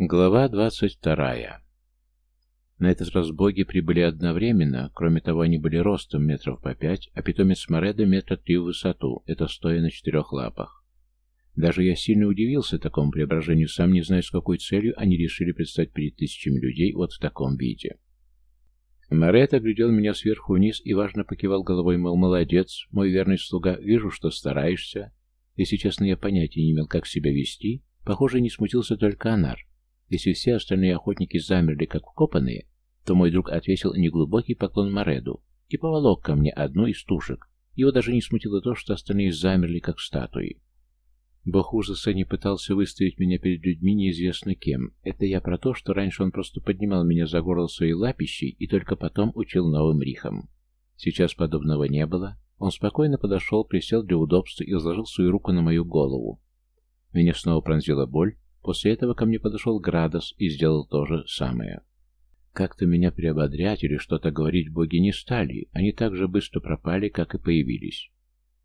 Глава двадцать вторая. На этот раз боги прибыли одновременно, кроме того, они были ростом метров по пять, а питомец Мореда метра три в высоту, это стоя на четырех лапах. Даже я сильно удивился такому преображению, сам не знаю, с какой целью они решили предстать перед тысячами людей вот в таком виде. Морет оглядел меня сверху вниз и важно покивал головой, мол, молодец, мой верный слуга, вижу, что стараешься. Если честно, я понятия не имел, как себя вести. Похоже, не смутился только Анар. Если все остальные охотники замерли как вкопанные, то мой друг отвесил неглубокий поклон Мореду и поволок ко мне одну из тушек. Его даже не смутило то, что остальные замерли как статуи. Бог ужаса не пытался выставить меня перед людьми неизвестно кем. Это я про то, что раньше он просто поднимал меня за горло своей лапищей и только потом учил новым рихам. Сейчас подобного не было. Он спокойно подошел, присел для удобства и изложил свою руку на мою голову. Меня снова пронзила боль, После этого ко мне подошел Градос и сделал то же самое. Как-то меня приободрять или что-то говорить боги не стали, они так же быстро пропали, как и появились.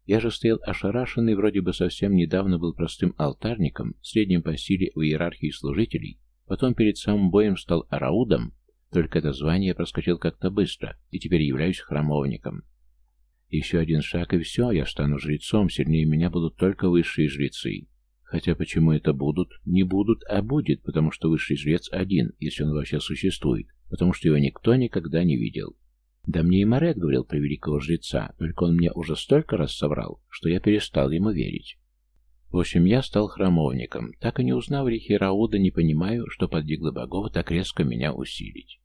Я же стоял ошарашенный, вроде бы совсем недавно был простым алтарником, средним по силе в иерархии служителей, потом перед самым боем стал араудом, только это звание проскочил как-то быстро, и теперь являюсь храмовником. Еще один шаг, и все, я стану жрецом, сильнее меня будут только высшие жрецы. Хотя почему это будут? Не будут, а будет, потому что высший жрец один, если он вообще существует, потому что его никто никогда не видел. Да мне и Морет говорил про великого жреца, только он мне уже столько раз соврал, что я перестал ему верить. В общем, я стал храмовником, так и не узнав рехи Рауда, не понимаю, что подвигло богов так резко меня усилить.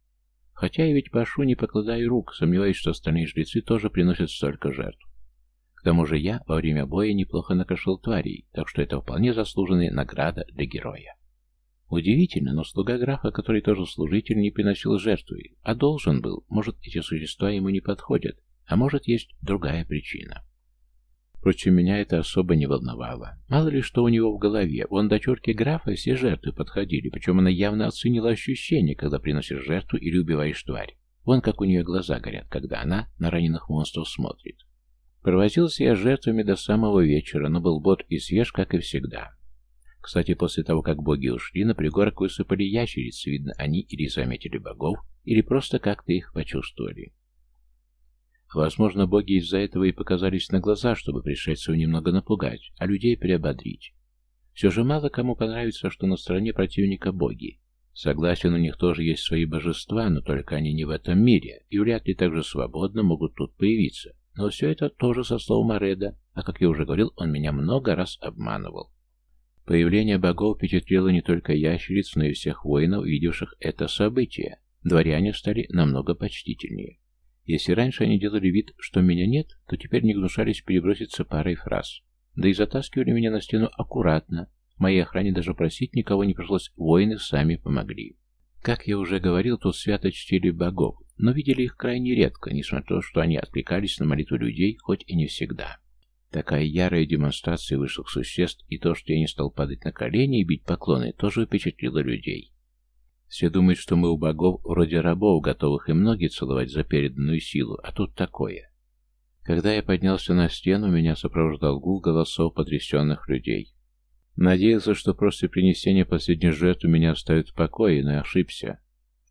Хотя я ведь прошу, не покладая рук, сомневаюсь, что остальные жрецы тоже приносят столько жертв. К тому же я во время боя неплохо накрошил тварей, так что это вполне заслуженная награда для героя. Удивительно, но слуга графа, который тоже служитель, не приносил жертвы, а должен был. Может, эти существа ему не подходят, а может, есть другая причина. Впрочем, меня это особо не волновало. Мало ли что у него в голове. Вон дочерке графа все жертвы подходили, причем она явно оценила ощущение, когда приносишь жертву или убиваешь тварь. Вон как у нее глаза горят, когда она на раненых монстров смотрит. Провозился я жертвами до самого вечера, но был бот и свеж, как и всегда. Кстати, после того, как боги ушли, на пригорок высыпали ящерицы, видно, они или заметили богов, или просто как-то их почувствовали. Возможно, боги из-за этого и показались на глаза, чтобы пришельцев немного напугать, а людей приободрить. Все же мало кому понравится, что на стороне противника боги. Согласен, у них тоже есть свои божества, но только они не в этом мире, и вряд ли так же свободно могут тут появиться. Но все это тоже со слов Мореда, а, как я уже говорил, он меня много раз обманывал. Появление богов впечатлило не только ящериц, но и всех воинов, видевших это событие. Дворяне стали намного почтительнее. Если раньше они делали вид, что меня нет, то теперь не гнушались переброситься парой фраз. Да и затаскивали меня на стену аккуратно. Моей охране даже просить никого не пришлось, воины сами помогли. Как я уже говорил, тут свято чтили богов, но видели их крайне редко, несмотря на то, что они откликались на молитву людей, хоть и не всегда. Такая ярая демонстрация высших существ и то, что я не стал падать на колени и бить поклоны, тоже впечатлило людей. Все думают, что мы у богов вроде рабов, готовых и ноги целовать за переданную силу, а тут такое. Когда я поднялся на стену, меня сопровождал гул голосов потрясенных людей. Надеялся, что после принесения последней жертвы меня оставят в покое, но ошибся.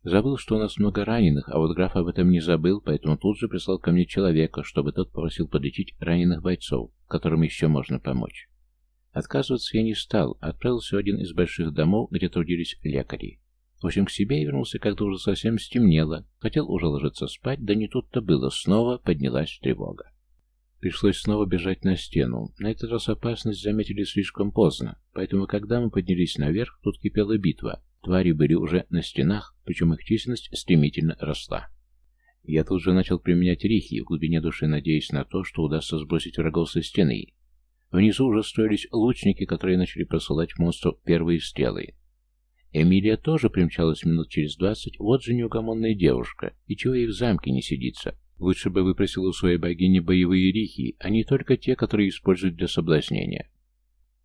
Забыл, что у нас много раненых, а вот граф об этом не забыл, поэтому тут же прислал ко мне человека, чтобы тот попросил подлечить раненых бойцов, которым еще можно помочь. Отказываться я не стал, отправился в один из больших домов, где трудились лекари. В общем, к себе я вернулся, когда уже совсем стемнело. Хотел уже ложиться спать, да не тут-то было. Снова поднялась тревога. Пришлось снова бежать на стену. На этот раз опасность заметили слишком поздно, поэтому, когда мы поднялись наверх, тут кипела битва. Твари были уже на стенах, причем их численность стремительно росла. Я тут же начал применять рихи, в глубине души надеясь на то, что удастся сбросить врагов со стены. Внизу уже строились лучники, которые начали просылать монстров первые стрелы. Эмилия тоже примчалась минут через двадцать, вот же неугомонная девушка, и чего ей в замке не сидится, Лучше бы выпросил у своей богини боевые рихи, а не только те, которые используют для соблазнения.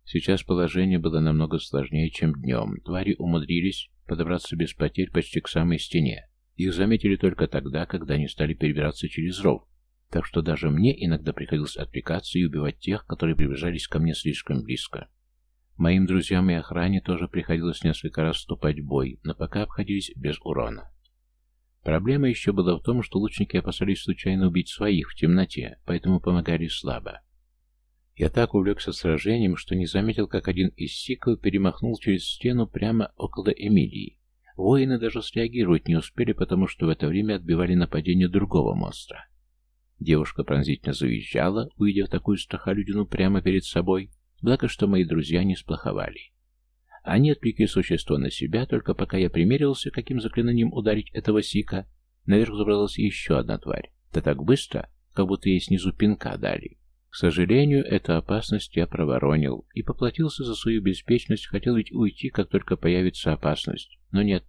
Сейчас положение было намного сложнее, чем днем. Твари умудрились подобраться без потерь почти к самой стене. Их заметили только тогда, когда они стали перебираться через ров. Так что даже мне иногда приходилось отвлекаться и убивать тех, которые приближались ко мне слишком близко. Моим друзьям и охране тоже приходилось несколько раз вступать в бой, но пока обходились без урона. Проблема еще была в том, что лучники опасались случайно убить своих в темноте, поэтому помогали слабо. Я так увлекся сражением, что не заметил, как один из сиков перемахнул через стену прямо около Эмилии. Воины даже среагировать не успели, потому что в это время отбивали нападение другого монстра. Девушка пронзительно завизжала, увидев такую страхолюдину прямо перед собой, благо что мои друзья не сплоховали. Они отвлекли существо на себя, только пока я примерился, каким заклинанием ударить этого сика, наверх забралась еще одна тварь. Да так быстро, как будто ей снизу пинка дали. К сожалению, эту опасность я проворонил и поплатился за свою беспечность, хотел ведь уйти, как только появится опасность. Но нет,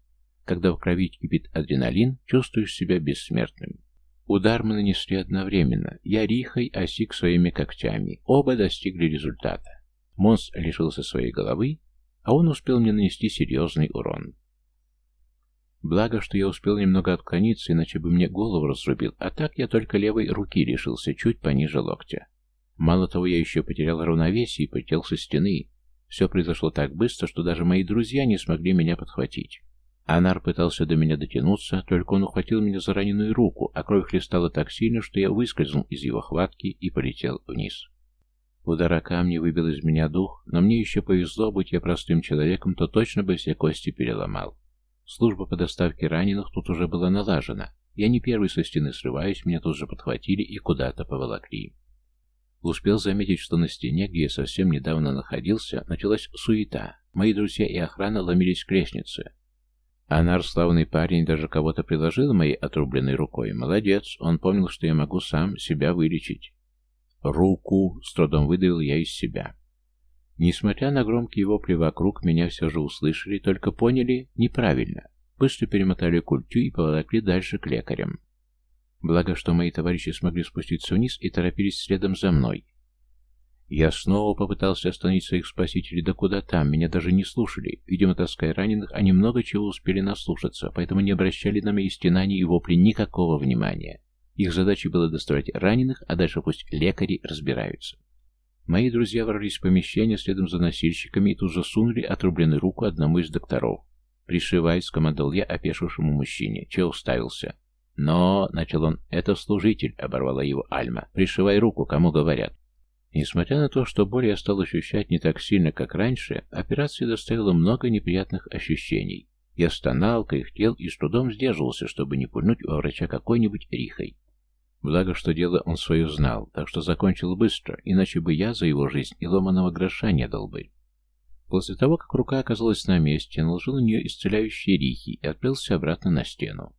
когда в крови кипит адреналин, чувствуешь себя бессмертным. Удар мы нанесли одновременно. Я рихой, а Сик своими когтями. Оба достигли результата. Монстр лишился своей головы, а он успел мне нанести серьезный урон. Благо, что я успел немного отклониться, иначе бы мне голову разрубил, а так я только левой руки решился чуть пониже локтя. Мало того, я еще потерял равновесие и полетел со стены. Все произошло так быстро, что даже мои друзья не смогли меня подхватить. Анар пытался до меня дотянуться, только он ухватил меня за раненую руку, а кровь хлестала так сильно, что я выскользнул из его хватки и полетел вниз. Удар о камни выбил из меня дух, но мне еще повезло, будь я простым человеком, то точно бы все кости переломал. Служба по доставке раненых тут уже была налажена. Я не первый со стены срываюсь, меня тут же подхватили и куда-то поволокли. Успел заметить, что на стене, где я совсем недавно находился, началась суета. Мои друзья и охрана ломились к лестнице. Анар, славный парень, даже кого-то приложил моей отрубленной рукой. Молодец, он помнил, что я могу сам себя вылечить. «Руку!» — с трудом выдавил я из себя. Несмотря на громкие вопли вокруг, меня все же услышали, только поняли неправильно. Быстро перемотали культю и поволокли дальше к лекарям. Благо, что мои товарищи смогли спуститься вниз и торопились следом за мной. Я снова попытался остановить своих спасителей, да куда там, меня даже не слушали. Видимо, таская раненых, они много чего успели наслушаться, поэтому не обращали на мои стенания и вопли никакого внимания. Их задачей было доставать раненых, а дальше пусть лекари разбираются. Мои друзья ворвались в помещение следом за носильщиками и тут же сунули отрубленную руку одному из докторов. «Пришивай», — скомандовал я опешившему мужчине. Че уставился? «Но», — начал он, — «это служитель», — оборвала его Альма. «Пришивай руку, кому говорят». Несмотря на то, что боль я стал ощущать не так сильно, как раньше, операция доставила много неприятных ощущений. Я стонал, кряхтел и с трудом сдерживался, чтобы не пульнуть во врача какой-нибудь рихой. Благо, что дело он свое знал, так что закончил быстро, иначе бы я за его жизнь и ломаного гроша не дал бы. После того, как рука оказалась на месте, наложил на нее исцеляющие рихи и отправился обратно на стену.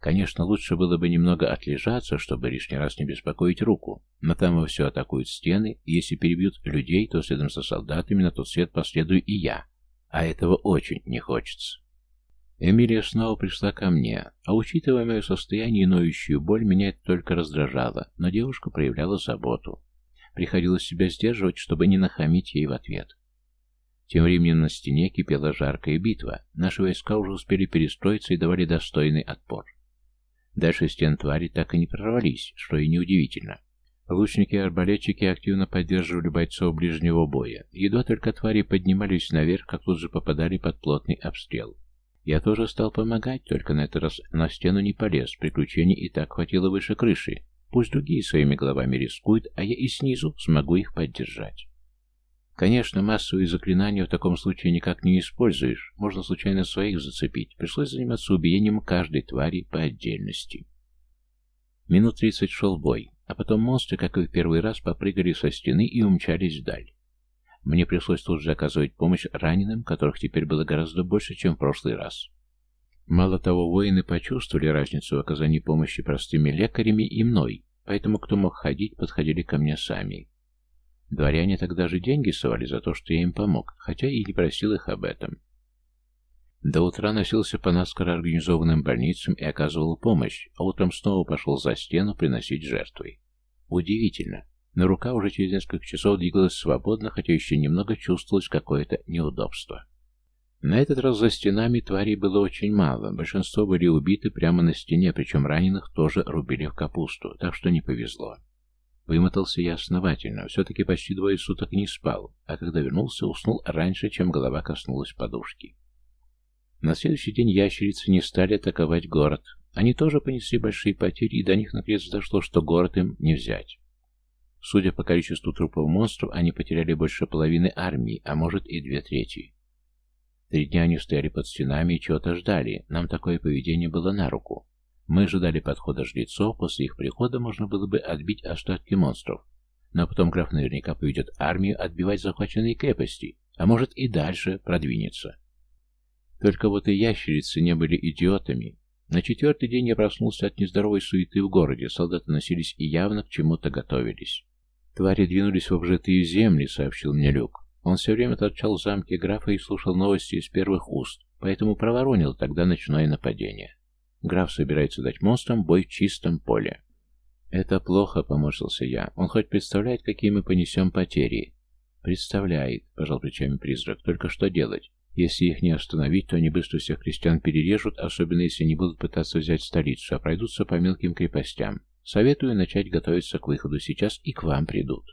Конечно, лучше было бы немного отлежаться, чтобы лишний раз не беспокоить руку, но там во все атакуют стены, и если перебьют людей, то следом за солдатами на тот свет последую и я, а этого очень не хочется. Эмилия снова пришла ко мне, а учитывая мое состояние и ноющую боль, меня это только раздражало, но девушка проявляла заботу. Приходилось себя сдерживать, чтобы не нахамить ей в ответ. Тем временем на стене кипела жаркая битва. Наши войска уже успели перестроиться и давали достойный отпор. Дальше стен твари так и не прорвались, что и неудивительно. Лучники и арбалетчики активно поддерживали бойцов ближнего боя. Едва только твари поднимались наверх, как тут же попадали под плотный обстрел. Я тоже стал помогать, только на этот раз на стену не полез, приключений и так хватило выше крыши. Пусть другие своими головами рискуют, а я и снизу смогу их поддержать. Конечно, массовые заклинания в таком случае никак не используешь, можно случайно своих зацепить. Пришлось заниматься убиением каждой твари по отдельности. Минут тридцать шел бой, а потом монстры, как и в первый раз, попрыгали со стены и умчались вдаль. Мне пришлось тут же оказывать помощь раненым, которых теперь было гораздо больше, чем в прошлый раз. Мало того, воины почувствовали разницу в оказании помощи простыми лекарями и мной, поэтому кто мог ходить, подходили ко мне сами. Дворяне тогда же деньги совали за то, что я им помог, хотя и не просил их об этом. До утра носился по наскоро организованным больницам и оказывал помощь, а утром снова пошел за стену приносить жертвы. Удивительно, но рука уже через несколько часов двигалась свободно, хотя еще немного чувствовалось какое-то неудобство. На этот раз за стенами тварей было очень мало, большинство были убиты прямо на стене, причем раненых тоже рубили в капусту, так что не повезло. Вымотался я основательно, все-таки почти двое суток не спал, а когда вернулся, уснул раньше, чем голова коснулась подушки. На следующий день ящерицы не стали атаковать город. Они тоже понесли большие потери, и до них наконец дошло, что город им не взять. Судя по количеству трупов монстров, они потеряли больше половины армии, а может и две трети. Три дня они стояли под стенами и чего-то ждали. Нам такое поведение было на руку. Мы ожидали подхода жрецов, после их прихода можно было бы отбить остатки монстров. Но потом граф наверняка поведет армию отбивать захваченные крепости, а может и дальше продвинется. Только вот и ящерицы не были идиотами. На четвертый день я проснулся от нездоровой суеты в городе, солдаты носились и явно к чему-то готовились. «Твари двинулись в обжитые земли», — сообщил мне Люк. Он все время торчал в замке графа и слушал новости из первых уст, поэтому проворонил тогда ночное нападение. Граф собирается дать монстрам бой в чистом поле. «Это плохо», — поморщился я. «Он хоть представляет, какие мы понесем потери?» «Представляет», — пожал плечами призрак. «Только что делать? Если их не остановить, то они быстро всех крестьян перережут, особенно если не будут пытаться взять столицу, а пройдутся по мелким крепостям. Советую начать готовиться к выходу. Сейчас и к вам придут».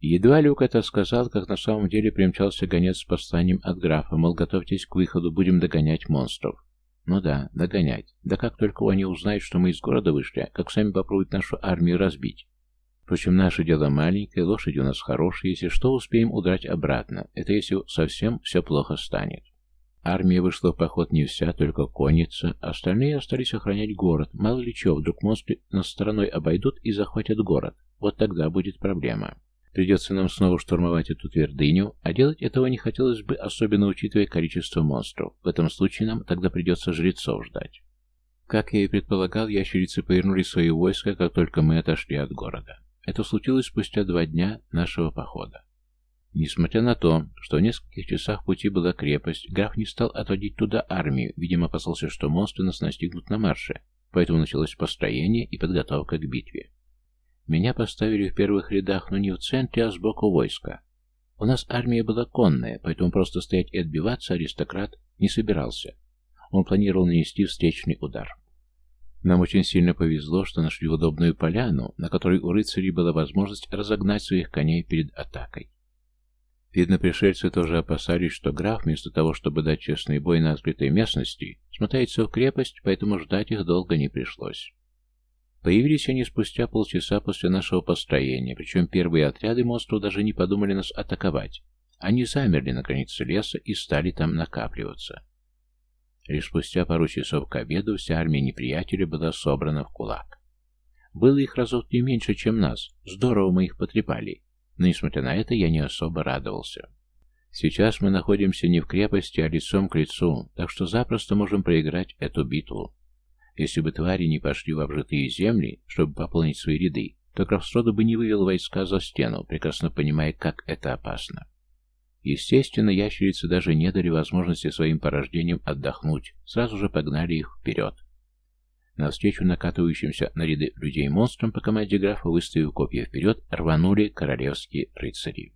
Едва Люк это сказал, как на самом деле примчался гонец с посланием от графа, мол, готовьтесь к выходу, будем догонять монстров. Ну да, догонять. Да как только они узнают, что мы из города вышли, как сами попробуют нашу армию разбить. Впрочем, наше дело маленькое, лошади у нас хорошие, если что, успеем удрать обратно. Это если совсем все плохо станет. Армия вышла в поход не вся, только конница. Остальные остались охранять город. Мало ли чего, вдруг монстры нас стороной обойдут и захватят город. Вот тогда будет проблема. Придется нам снова штурмовать эту твердыню, а делать этого не хотелось бы, особенно учитывая количество монстров. В этом случае нам тогда придется жрецов ждать. Как я и предполагал, ящерицы повернули свои войска, как только мы отошли от города. Это случилось спустя два дня нашего похода. Несмотря на то, что в нескольких часах пути была крепость, граф не стал отводить туда армию, видимо, опасался, что монстры нас настигнут на марше, поэтому началось построение и подготовка к битве. Меня поставили в первых рядах, но не в центре, а сбоку войска. У нас армия была конная, поэтому просто стоять и отбиваться аристократ не собирался. Он планировал нанести встречный удар. Нам очень сильно повезло, что нашли удобную поляну, на которой у рыцарей была возможность разогнать своих коней перед атакой. Видно, пришельцы тоже опасались, что граф, вместо того, чтобы дать честный бой на открытой местности, смотается в крепость, поэтому ждать их долго не пришлось. Появились они спустя полчаса после нашего построения, причем первые отряды монстров даже не подумали нас атаковать. Они замерли на границе леса и стали там накапливаться. Лишь спустя пару часов к обеду вся армия неприятеля была собрана в кулак. Было их разов не меньше, чем нас. Здорово мы их потрепали. Но, несмотря на это, я не особо радовался. Сейчас мы находимся не в крепости, а лицом к лицу, так что запросто можем проиграть эту битву. Если бы твари не пошли в обжитые земли, чтобы пополнить свои ряды, то Крафстрода бы не вывел войска за стену, прекрасно понимая, как это опасно. Естественно, ящерицы даже не дали возможности своим порождениям отдохнуть, сразу же погнали их вперед. Навстречу накатывающимся на ряды людей-монстрам по команде графа, выставив копья вперед, рванули королевские рыцари.